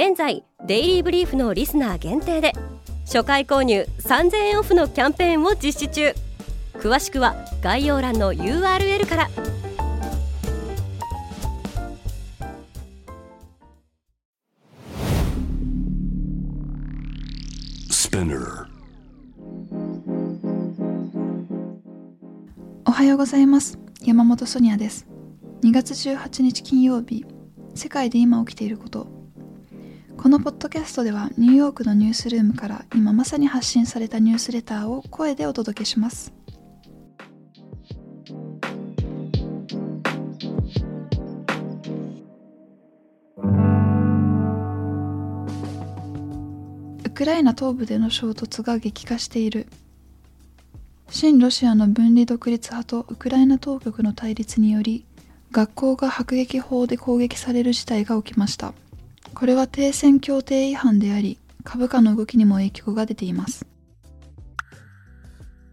現在デイリーブリーフのリスナー限定で初回購入3000円オフのキャンペーンを実施中。詳しくは概要欄の URL から。おはようございます。山本ソニアです。2月18日金曜日。世界で今起きていることこのポッドキャストではニューヨークのニュースルームから今まさに発信されたニュースレターを声でお届けします。ウクライナ東部での衝突が激化している。親ロシアの分離独立派とウクライナ当局の対立により学校が迫撃砲で攻撃される事態が起きました。これは停戦協定違反であり、株価の動きにも影響が出ています。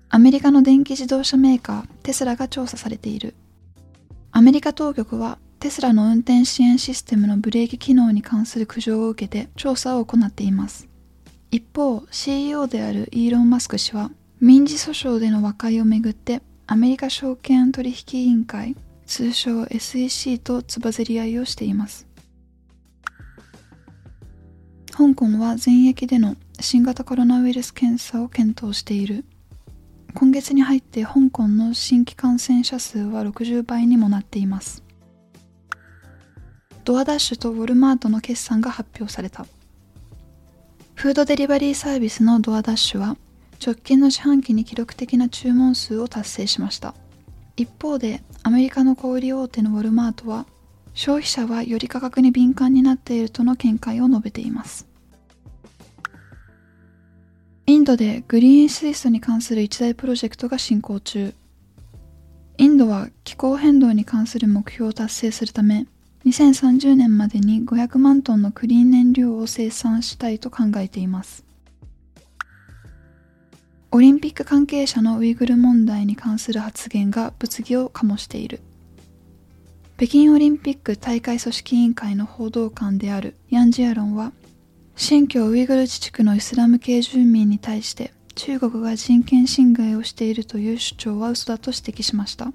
アメリカの電気自動車メーカーテスラが調査されている。アメリカ当局はテスラの運転支援システムのブレーキ機能に関する苦情を受けて調査を行っています。一方、CEO であるイーロン・マスク氏は民事訴訟での和解をめぐってアメリカ証券取引委員会通称 SEC とつばぜり合いをしています。香港は全域での新型コロナウイルス検査を検討している。今月に入って香港の新規感染者数は60倍にもなっています。ドアダッシュとウォルマートの決算が発表された。フードデリバリーサービスのドアダッシュは直近の四半期に記録的な注文数を達成しました。一方でアメリカの小売大手のウォルマートは消費者はより価格に敏感になっているとの見解を述べています。インドでグリーン水素に関する一大プロジェクトが進行中。インドは気候変動に関する目標を達成するため2030年までに500万トンのクリーン燃料を生産したいと考えています。オリンピック関係者のウイグル問題に関する発言が物議を醸している。北京オリンピック大会組織委員会の報道官であるヤン・ジアロンは新疆ウイグル自治区のイスラム系住民に対して中国が人権侵害をしているという主張は嘘だと指摘しました。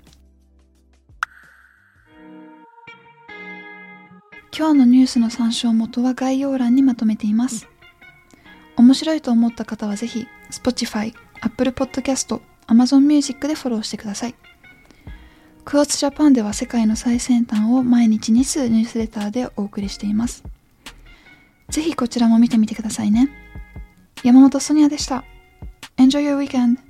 今日のニュースの参照元は概要欄にまとめています。面白いと思った方はぜひ Spotify、Apple Podcast、Amazon Music でフォローしてください。クワーツジャパンでは世界の最先端を毎日2数ニュースレターでお送りしています。ぜひこちらも見てみてくださいね。山本ソニアでした。Enjoy your weekend!